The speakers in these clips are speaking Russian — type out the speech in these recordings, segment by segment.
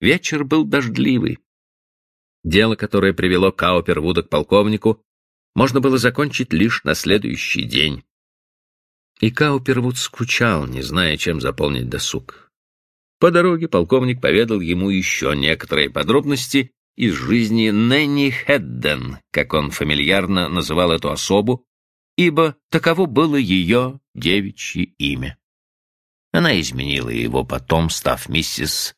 Вечер был дождливый. Дело, которое привело Каупервуда к полковнику, можно было закончить лишь на следующий день. И Каупервуд скучал, не зная, чем заполнить досуг. По дороге полковник поведал ему еще некоторые подробности из жизни Нэнни Хедден, как он фамильярно называл эту особу, ибо таково было ее девичье имя. Она изменила его потом, став миссис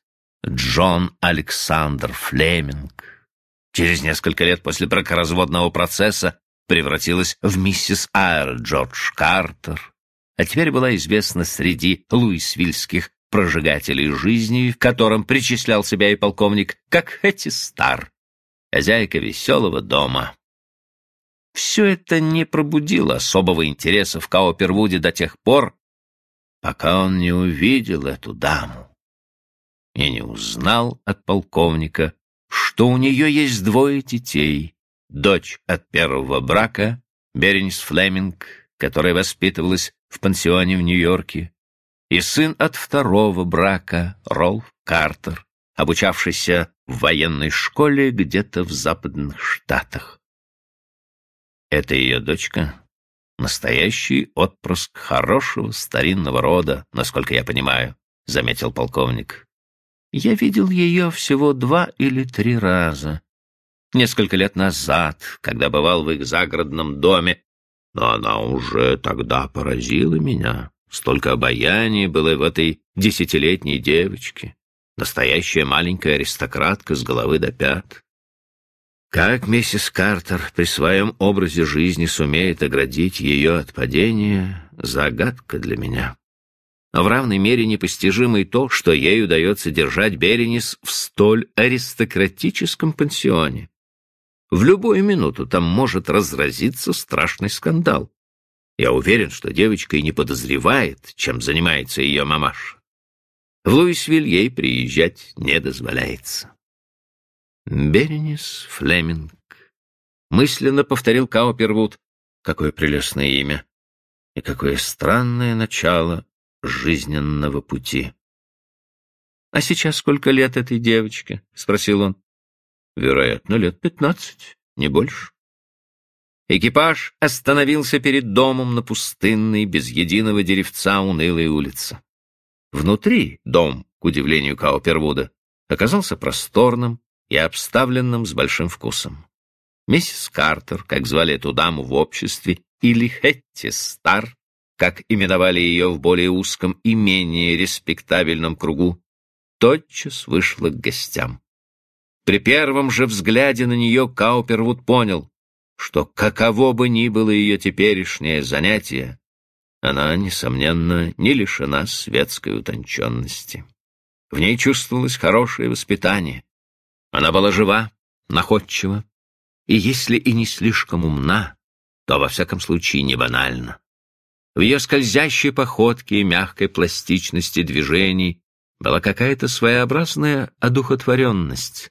Джон Александр Флеминг. Через несколько лет после бракоразводного процесса превратилась в миссис Айр Джордж Картер, а теперь была известна среди луисвильских прожигателей жизни, в котором причислял себя и полковник, как Хэти Стар, хозяйка веселого дома. Все это не пробудило особого интереса в Каупервуде до тех пор, пока он не увидел эту даму и не узнал от полковника, что у нее есть двое детей, дочь от первого брака, Беренис Флеминг, которая воспитывалась в пансионе в Нью-Йорке, и сын от второго брака, Ролф Картер, обучавшийся в военной школе где-то в западных штатах. Это ее дочка, настоящий отпрыск хорошего старинного рода, насколько я понимаю, — заметил полковник. Я видел ее всего два или три раза. Несколько лет назад, когда бывал в их загородном доме, но она уже тогда поразила меня. Столько обаяния было в этой десятилетней девочке. Настоящая маленькая аристократка с головы до пят. Как миссис Картер при своем образе жизни сумеет оградить ее от падения — загадка для меня. В равной мере непостижимо и то, что ей удается держать Беренис в столь аристократическом пансионе. В любую минуту там может разразиться страшный скандал. Я уверен, что девочка и не подозревает, чем занимается ее мамаша. В Луисвиль ей приезжать не дозволяется. Беренис Флеминг. Мысленно повторил Каупервуд. Какое прелестное имя. И какое странное начало жизненного пути. — А сейчас сколько лет этой девочке? — спросил он. — Вероятно, лет пятнадцать, не больше. Экипаж остановился перед домом на пустынной, без единого деревца унылой улице. Внутри дом, к удивлению Каупервуда, оказался просторным и обставленным с большим вкусом. Миссис Картер, как звали эту даму в обществе, или Хетти Стар, как именовали ее в более узком и менее респектабельном кругу, тотчас вышла к гостям. При первом же взгляде на нее Каупервуд понял, что каково бы ни было ее теперешнее занятие, она, несомненно, не лишена светской утонченности. В ней чувствовалось хорошее воспитание. Она была жива, находчива, и если и не слишком умна, то, во всяком случае, не банальна. В ее скользящей походке и мягкой пластичности движений была какая-то своеобразная одухотворенность,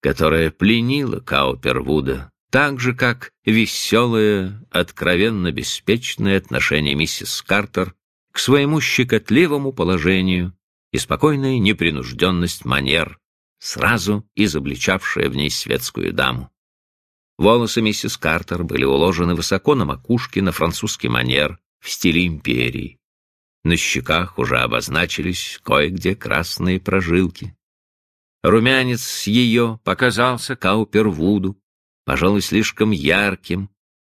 которая пленила Каупервуда, так же, как веселое, откровенно беспечное отношение миссис Картер к своему щекотливому положению и спокойная непринужденность манер, сразу изобличавшая в ней светскую даму. Волосы миссис Картер были уложены высоко на макушке на французский манер, в стиле империи. На щеках уже обозначились кое-где красные прожилки. Румянец ее показался Каупервуду, пожалуй, слишком ярким,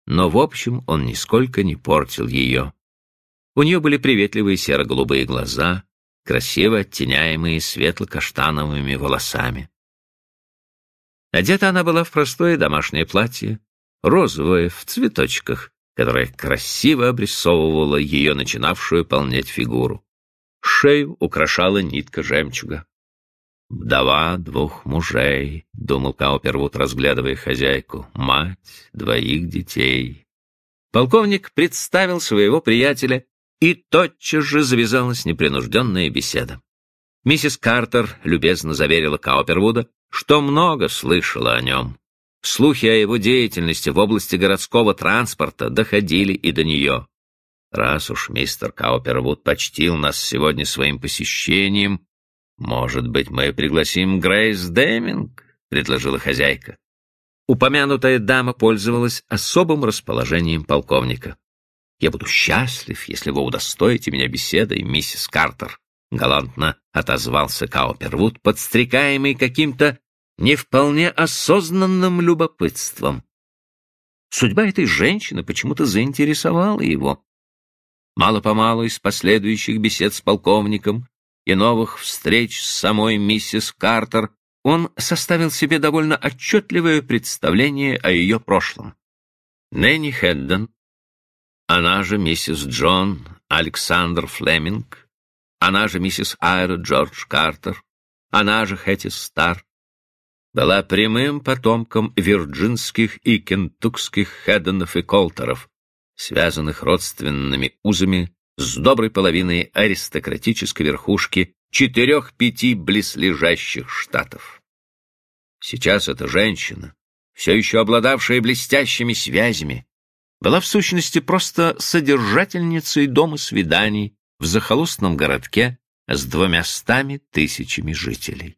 но, в общем, он нисколько не портил ее. У нее были приветливые серо-голубые глаза, красиво оттеняемые светло-каштановыми волосами. Одета она была в простое домашнее платье, розовое, в цветочках, которая красиво обрисовывала ее начинавшую полнеть фигуру. Шею украшала нитка жемчуга. «Вдова двух мужей», — думал Каупервуд, разглядывая хозяйку, — «мать двоих детей». Полковник представил своего приятеля, и тотчас же завязалась непринужденная беседа. Миссис Картер любезно заверила Каупервуда, что много слышала о нем. Слухи о его деятельности в области городского транспорта доходили и до нее. Раз уж мистер Каупервуд почтил нас сегодня своим посещением, «Может быть, мы пригласим Грейс Дэминг?» — предложила хозяйка. Упомянутая дама пользовалась особым расположением полковника. «Я буду счастлив, если вы удостоите меня беседой, миссис Картер», — галантно отозвался Каупервуд, подстрекаемый каким-то не вполне осознанным любопытством. Судьба этой женщины почему-то заинтересовала его. Мало-помалу из последующих бесед с полковником и новых встреч с самой миссис Картер он составил себе довольно отчетливое представление о ее прошлом. Нэнни Хедден, она же миссис Джон Александр Флеминг, она же миссис Айра Джордж Картер, она же Хэти Стар, была прямым потомком вирджинских и кентукских Хедденов и Колтеров, связанных родственными узами с доброй половиной аристократической верхушки четырех-пяти близлежащих штатов. Сейчас эта женщина, все еще обладавшая блестящими связями, была в сущности просто содержательницей дома свиданий в захолустном городке с двумястами тысячами жителей.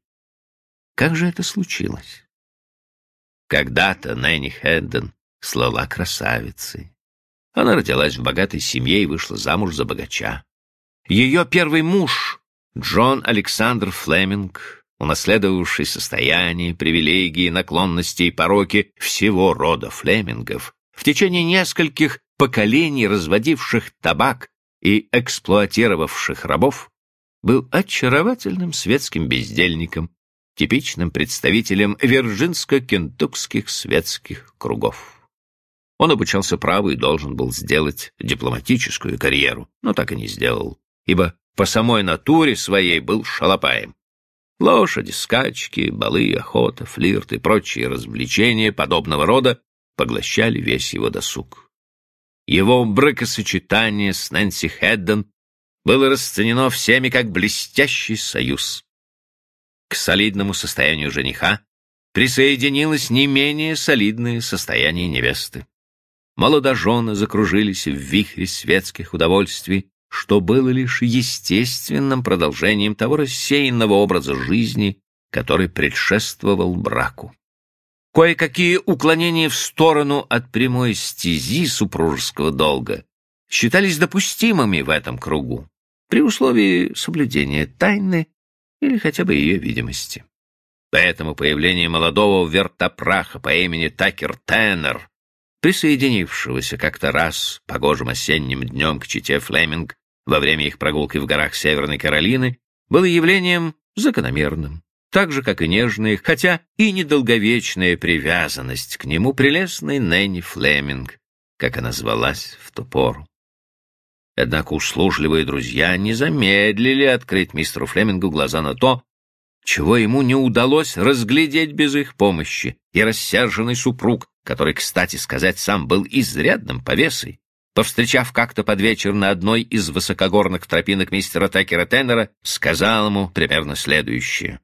Как же это случилось? Когда-то Нэнни Хэндон слала красавицей. Она родилась в богатой семье и вышла замуж за богача. Ее первый муж, Джон Александр Флеминг, унаследовавший состояние, привилегии, наклонности и пороки всего рода Флемингов, в течение нескольких поколений разводивших табак и эксплуатировавших рабов, был очаровательным светским бездельником, типичным представителем вирджинско-кентукских светских кругов. Он обучался праву и должен был сделать дипломатическую карьеру, но так и не сделал, ибо по самой натуре своей был шалопаем. Лошади, скачки, балы, охота, флирт и прочие развлечения подобного рода поглощали весь его досуг. Его бракосочетание с Нэнси Хэдден было расценено всеми как блестящий союз. К солидному состоянию жениха присоединилось не менее солидное состояние невесты молодожены закружились в вихре светских удовольствий, что было лишь естественным продолжением того рассеянного образа жизни, который предшествовал браку. Кое-какие уклонения в сторону от прямой стези супружеского долга считались допустимыми в этом кругу, при условии соблюдения тайны или хотя бы ее видимости. Поэтому появление молодого вертопраха по имени Такер Теннер присоединившегося как-то раз погожим осенним днем к чите Флеминг во время их прогулки в горах Северной Каролины, было явлением закономерным, так же, как и нежная, хотя и недолговечная привязанность к нему прелестной Нэнни Флеминг, как она звалась в ту пору. Однако услужливые друзья не замедлили открыть мистеру Флемингу глаза на то, чего ему не удалось разглядеть без их помощи, и рассерженный супруг, который, кстати сказать, сам был изрядным повесой, повстречав как-то под вечер на одной из высокогорных тропинок мистера Такера Теннера, сказал ему примерно следующее.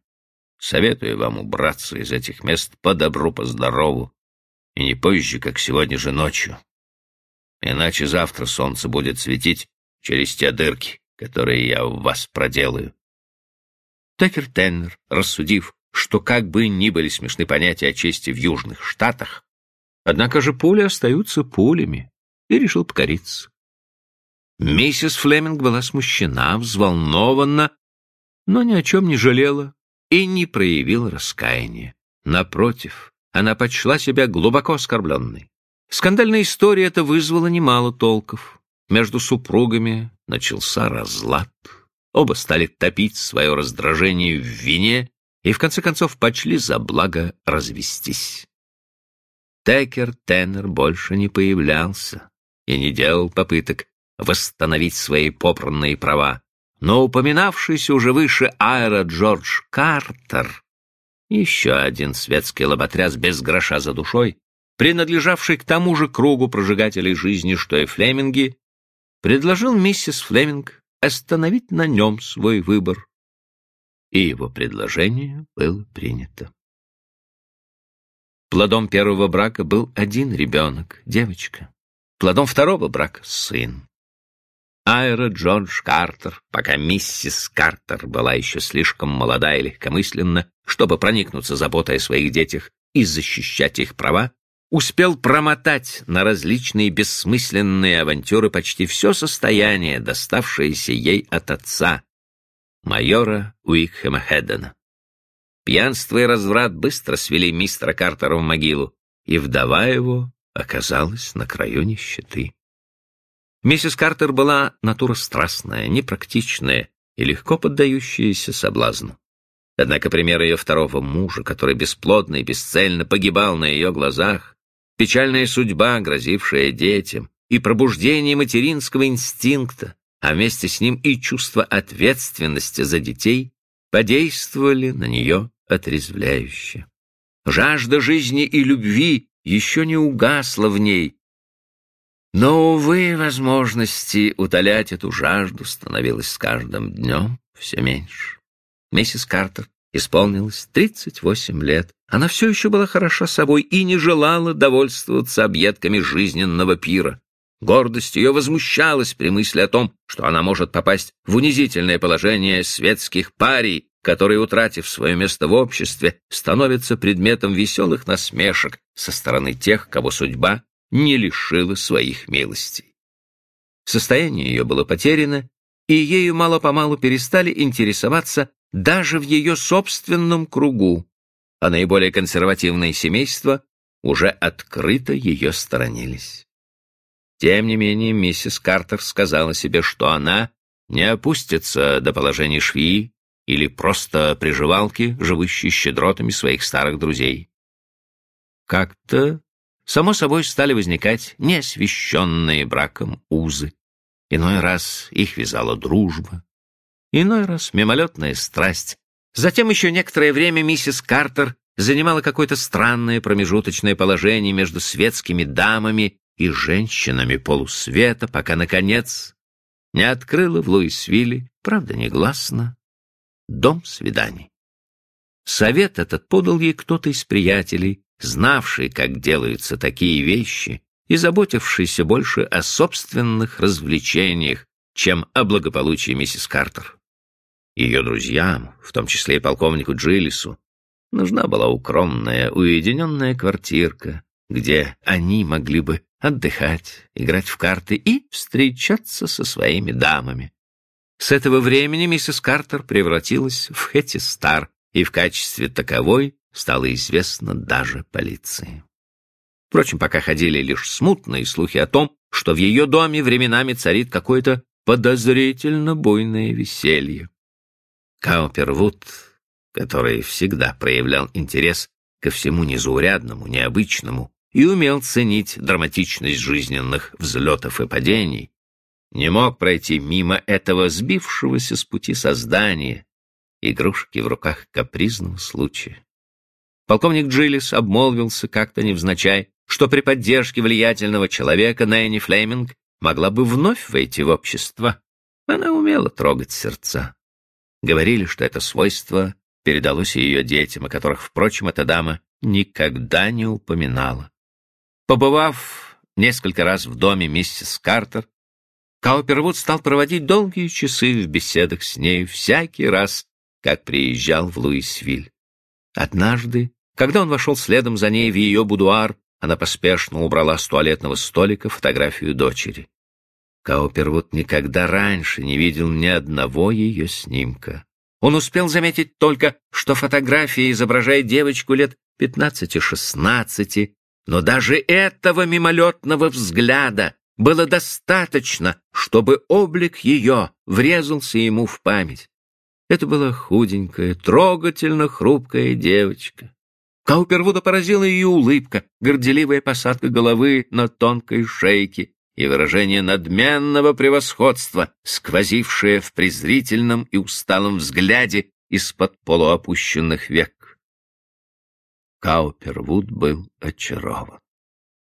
«Советую вам убраться из этих мест по добру, по здорову, и не позже, как сегодня же ночью. Иначе завтра солнце будет светить через те дырки, которые я в вас проделаю. Такер Теннер, рассудив, что как бы ни были смешны понятия о чести в Южных Штатах, однако же пули остаются пулями, и решил покориться. Миссис Флеминг была смущена, взволнована, но ни о чем не жалела и не проявила раскаяния. Напротив, она почла себя глубоко оскорбленной. Скандальная история эта вызвала немало толков. Между супругами начался разлад. Оба стали топить свое раздражение в вине и в конце концов почли за благо развестись. Текер Теннер больше не появлялся и не делал попыток восстановить свои попранные права, но упоминавшийся уже выше аэро Джордж Картер, еще один светский лоботряс без гроша за душой, принадлежавший к тому же кругу прожигателей жизни, что и Флеминги, предложил миссис Флеминг остановить на нем свой выбор. И его предложение было принято. Плодом первого брака был один ребенок, девочка. Плодом второго брака — сын. Айра Джордж Картер, пока миссис Картер была еще слишком молода и легкомысленна, чтобы проникнуться заботой о своих детях и защищать их права, успел промотать на различные бессмысленные авантюры почти все состояние, доставшееся ей от отца, майора Уикхэма Хеддена. Пьянство и разврат быстро свели мистера Картера в могилу, и вдова его оказалась на краю нищеты. Миссис Картер была натура страстная, непрактичная и легко поддающаяся соблазну. Однако пример ее второго мужа, который бесплодно и бесцельно погибал на ее глазах, печальная судьба, грозившая детям, и пробуждение материнского инстинкта, а вместе с ним и чувство ответственности за детей, подействовали на нее отрезвляюще. Жажда жизни и любви еще не угасла в ней, но, увы, возможности утолять эту жажду становилось с каждым днем все меньше. Миссис Картер исполнилось 38 лет. Она все еще была хороша собой и не желала довольствоваться объедками жизненного пира. Гордость ее возмущалась при мысли о том, что она может попасть в унизительное положение светских парий, которые, утратив свое место в обществе, становятся предметом веселых насмешек со стороны тех, кого судьба не лишила своих милостей. Состояние ее было потеряно, и ею мало-помалу перестали интересоваться даже в ее собственном кругу, а наиболее консервативные семейства уже открыто ее сторонились. Тем не менее, миссис Картер сказала себе, что она не опустится до положения швеи или просто приживалки, живущей щедротами своих старых друзей. Как-то само собой стали возникать неосвещенные браком узы. Иной раз их вязала дружба, иной раз мимолетная страсть. Затем еще некоторое время миссис Картер занимала какое-то странное промежуточное положение между светскими дамами и женщинами полусвета, пока, наконец, не открыла в Луисвилле, правда, негласно, дом свиданий. Совет этот подал ей кто-то из приятелей, знавший, как делаются такие вещи, и заботившийся больше о собственных развлечениях, чем о благополучии миссис Картер. Ее друзьям, в том числе и полковнику Джиллису, нужна была укромная, уединенная квартирка, где они могли бы отдыхать, играть в карты и встречаться со своими дамами. С этого времени миссис Картер превратилась в Хэти Стар и в качестве таковой стало известно даже полиции. Впрочем, пока ходили лишь смутные слухи о том, что в ее доме временами царит какое-то подозрительно буйное веселье. Каупервуд, который всегда проявлял интерес ко всему незаурядному, необычному и умел ценить драматичность жизненных взлетов и падений, не мог пройти мимо этого сбившегося с пути создания, игрушки в руках капризного случая. Полковник Джиллис обмолвился как-то невзначай, что при поддержке влиятельного человека Нэнни Флеминг могла бы вновь войти в общество. Она умела трогать сердца. Говорили, что это свойство передалось ее детям, о которых, впрочем, эта дама никогда не упоминала. Побывав несколько раз в доме миссис Картер, Каупервуд стал проводить долгие часы в беседах с ней всякий раз, как приезжал в Луисвиль. Однажды, когда он вошел следом за ней в ее будуар, она поспешно убрала с туалетного столика фотографию дочери. Каупервуд никогда раньше не видел ни одного ее снимка. Он успел заметить только, что фотография изображает девочку лет пятнадцати-шестнадцати, но даже этого мимолетного взгляда было достаточно, чтобы облик ее врезался ему в память. Это была худенькая, трогательно хрупкая девочка. Каупервуда поразила ее улыбка, горделивая посадка головы на тонкой шейке и выражение надменного превосходства, сквозившее в презрительном и усталом взгляде из-под полуопущенных век. Каупервуд был очарован.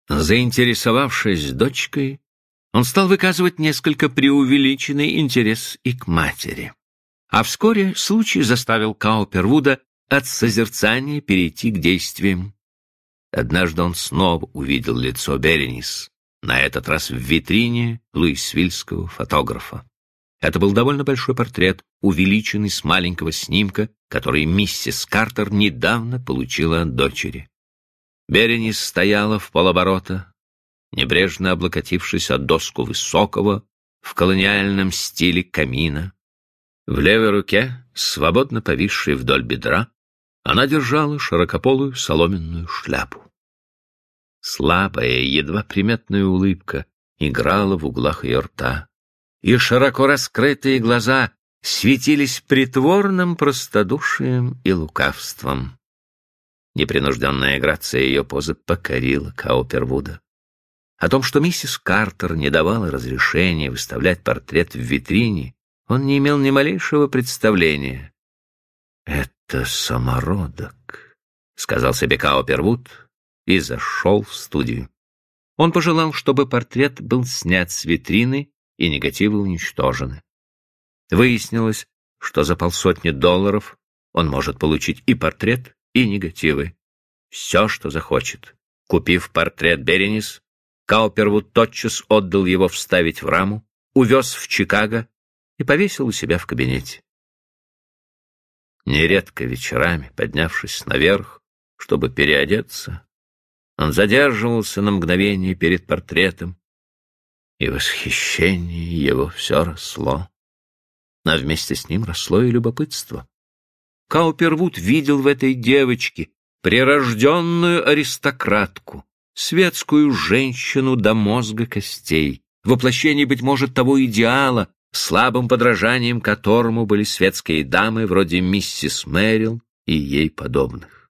Заинтересовавшись дочкой, он стал выказывать несколько преувеличенный интерес и к матери. А вскоре случай заставил Каупервуда от созерцания перейти к действиям. Однажды он снова увидел лицо Беренис, на этот раз в витрине луисвильского фотографа. Это был довольно большой портрет, увеличенный с маленького снимка, который миссис Картер недавно получила от дочери. Беренис стояла в полоборота, небрежно облокотившись от доску высокого, в колониальном стиле камина. В левой руке, свободно повисшей вдоль бедра, она держала широкополую соломенную шляпу. Слабая, едва приметная улыбка играла в углах ее рта, и широко раскрытые глаза светились притворным простодушием и лукавством. Непринужденная грация ее позы покорила Каупервуда. О том, что миссис Картер не давала разрешения выставлять портрет в витрине, он не имел ни малейшего представления. «Это самородок», — сказал себе Каупервуд и зашел в студию. Он пожелал, чтобы портрет был снят с витрины и негативы уничтожены. Выяснилось, что за полсотни долларов он может получить и портрет, и негативы. Все, что захочет. Купив портрет Беренис, Каупервуд тотчас отдал его вставить в раму, увез в Чикаго и повесил у себя в кабинете. Нередко вечерами, поднявшись наверх, чтобы переодеться, он задерживался на мгновение перед портретом, и восхищение его все росло. А вместе с ним росло и любопытство. Каупервуд видел в этой девочке прирожденную аристократку, светскую женщину до мозга костей, воплощение, быть может, того идеала, слабым подражанием которому были светские дамы вроде миссис Мэрил и ей подобных.